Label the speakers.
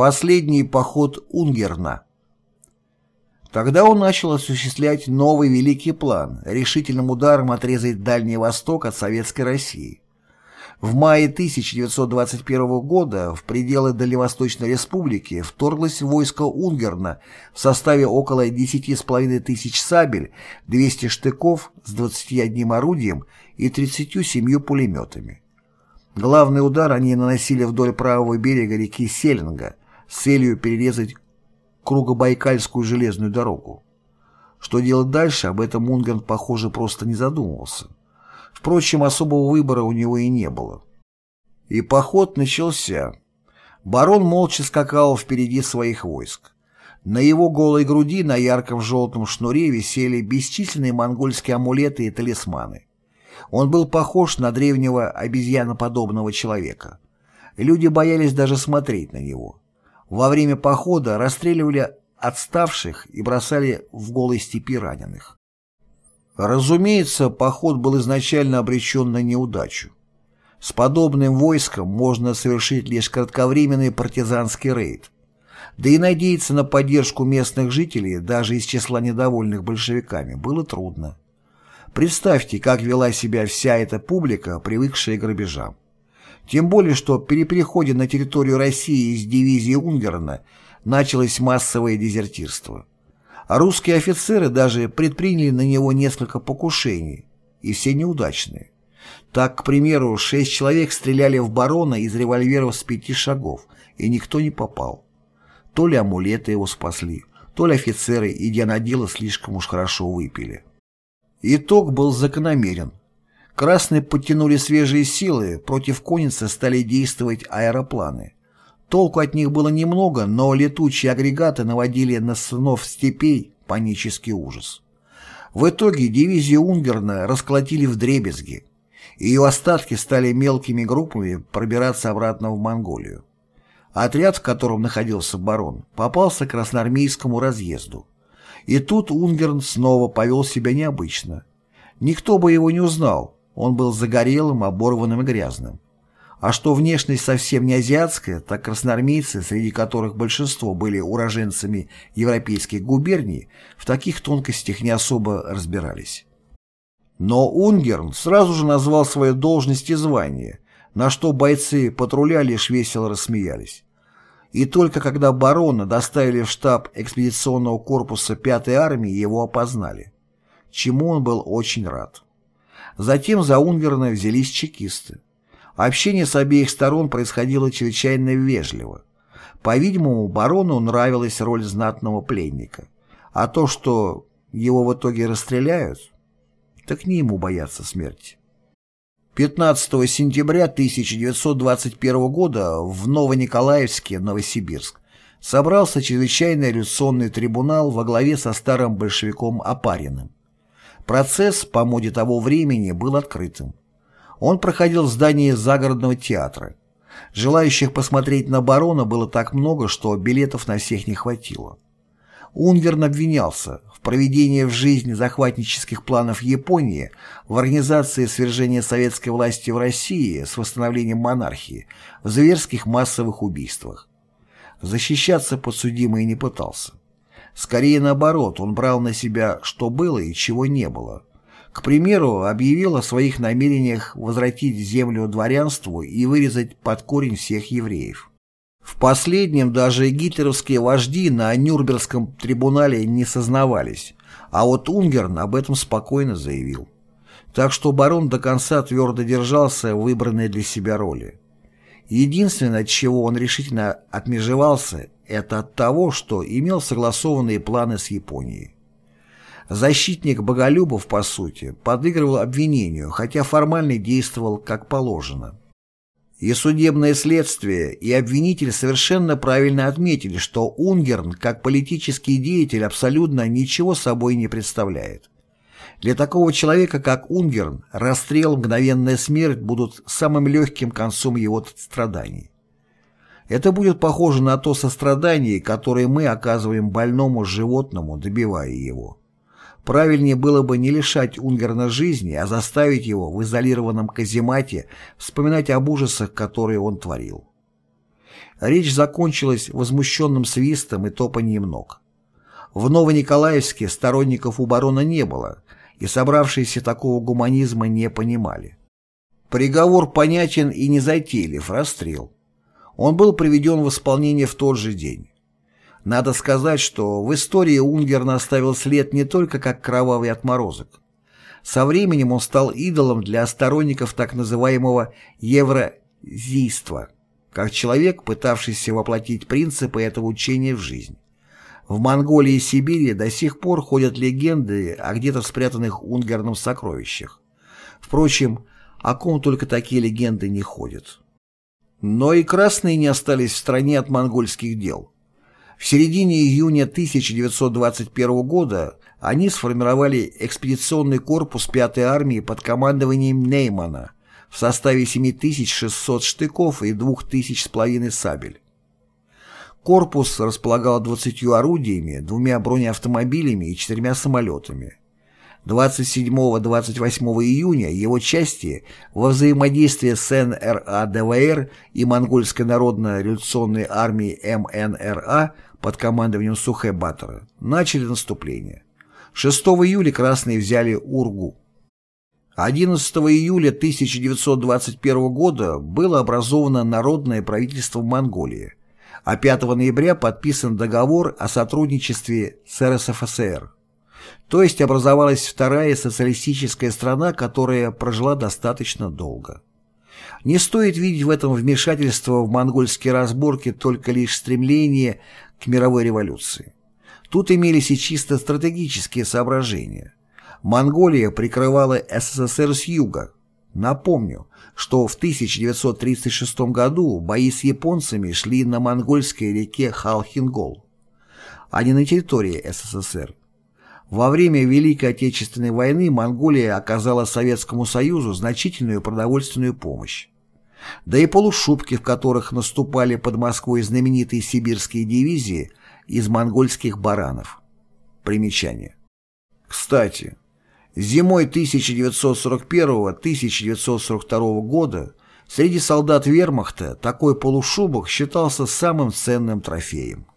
Speaker 1: Последний поход Унгерна Тогда он начал осуществлять новый великий план – решительным ударом отрезать Дальний Восток от Советской России. В мае 1921 года в пределы Дальневосточной Республики вторглось войско Унгерна в составе около 10,5 тысяч сабель, 200 штыков с 21 орудием и 37 пулеметами. Главный удар они наносили вдоль правого берега реки Селинга с целью перерезать Кругобайкальскую железную дорогу. Что делать дальше, об этом Унгерн, похоже, просто не задумывался. Впрочем, особого выбора у него и не было. И поход начался. Барон молча скакал впереди своих войск. На его голой груди на ярком желтом шнуре висели бесчисленные монгольские амулеты и талисманы. Он был похож на древнего обезьяноподобного человека. Люди боялись даже смотреть на него. Во время похода расстреливали отставших и бросали в голой степи раненых. Разумеется, поход был изначально обречен на неудачу. С подобным войском можно совершить лишь кратковременный партизанский рейд. Да и надеяться на поддержку местных жителей, даже из числа недовольных большевиками, было трудно. Представьте, как вела себя вся эта публика, привыкшая к грабежам. Тем более, что при переходе на территорию России из дивизии Унгерна началось массовое дезертирство. А русские офицеры даже предприняли на него несколько покушений, и все неудачные. Так, к примеру, шесть человек стреляли в барона из револьверов с пяти шагов, и никто не попал. То ли амулеты его спасли, то ли офицеры, идя на дело, слишком уж хорошо выпили. Итог был закономерен. Красные подтянули свежие силы, против конницы стали действовать аэропланы. Толку от них было немного, но летучие агрегаты наводили на сынов степей панический ужас. В итоге дивизию Унгерна расколотили в дребезги. Ее остатки стали мелкими группами пробираться обратно в Монголию. Отряд, в котором находился барон, попался к красноармейскому разъезду. И тут Унгерн снова повел себя необычно. Никто бы его не узнал, он был загорелым, оборванным и грязным. А что внешность совсем не азиатская, так красноармейцы, среди которых большинство были уроженцами европейских губерний, в таких тонкостях не особо разбирались. Но Унгерн сразу же назвал свою должность и звание, на что бойцы патруля лишь весело рассмеялись. И только когда барона доставили в штаб экспедиционного корпуса 5-й армии, его опознали, чему он был очень рад. Затем за Унгерна взялись чекисты. Общение с обеих сторон происходило чрезвычайно вежливо. По-видимому, барону нравилась роль знатного пленника. А то, что его в итоге расстреляют, так не ему бояться смерти. 15 сентября 1921 года в Новониколаевске, Новосибирск, собрался чрезвычайный революционный трибунал во главе со старым большевиком Апариным. Процесс, по моде того времени, был открытым. Он проходил в здании загородного театра. Желающих посмотреть на барона было так много, что билетов на всех не хватило. Унгерн обвинялся в проведении в жизнь захватнических планов Японии, в организации свержения советской власти в России с восстановлением монархии, в зверских массовых убийствах. Защищаться подсудимый не пытался. Скорее наоборот, он брал на себя, что было и чего не было. К примеру, объявил о своих намерениях возвратить землю дворянству и вырезать под корень всех евреев. В последнем даже гитлеровские вожди на Нюрнбергском трибунале не сознавались, а вот Унгерн об этом спокойно заявил. Так что барон до конца твердо держался выбранной для себя роли. Единственное, от чего он решительно отмежевался, это от того, что имел согласованные планы с Японией. Защитник Боголюбов, по сути, подыгрывал обвинению, хотя формально действовал как положено. И судебное следствие, и обвинитель совершенно правильно отметили, что Унгерн, как политический деятель, абсолютно ничего собой не представляет. Для такого человека, как Унгерн, расстрел, мгновенная смерть будут самым легким концом его страданий. Это будет похоже на то сострадание, которое мы оказываем больному животному, добивая его. Правильнее было бы не лишать Унгерна жизни, а заставить его в изолированном каземате вспоминать об ужасах, которые он творил. Речь закончилась возмущенным свистом и топанием ног. В Новониколаевске сторонников у барона не было, и собравшиеся такого гуманизма не понимали. Приговор понятен и незатейлив – расстрел. Он был приведен в исполнение в тот же день. Надо сказать, что в истории Унгерна оставил след не только как кровавый отморозок. Со временем он стал идолом для сторонников так называемого евразийства, как человек, пытавшийся воплотить принципы этого учения в жизнь. В Монголии и Сибири до сих пор ходят легенды о где-то спрятанных Унгерном сокровищах. Впрочем, о ком только такие легенды не ходят. Но и красные не остались в стране от монгольских дел. В середине июня 1921 года они сформировали экспедиционный корпус 5-й армии под командованием Неймана в составе 7600 штыков и 2000 с половиной сабель. Корпус располагал 20 орудиями, двумя бронеавтомобилями и четырьмя самолетами. 27-28 июня его части во взаимодействии с НРА-ДВР и Монгольской народно-революционной армией МНРА под командованием Сухэ-Баттера начали наступление. 6 июля красные взяли Ургу. 11 июля 1921 года было образовано Народное правительство Монголии, а 5 ноября подписан договор о сотрудничестве с РСФСР. То есть образовалась вторая социалистическая страна, которая прожила достаточно долго. Не стоит видеть в этом вмешательство в монгольские разборки только лишь стремление к мировой революции. Тут имелись и чисто стратегические соображения. Монголия прикрывала СССР с юга. Напомню, что в 1936 году бои с японцами шли на монгольской реке Халхингол, а не на территории СССР. Во время Великой Отечественной войны Монголия оказала Советскому Союзу значительную продовольственную помощь. Да и полушубки, в которых наступали под Москвой знаменитые сибирские дивизии из монгольских баранов. Примечание. Кстати, зимой 1941-1942 года среди солдат вермахта такой полушубок считался самым ценным трофеем.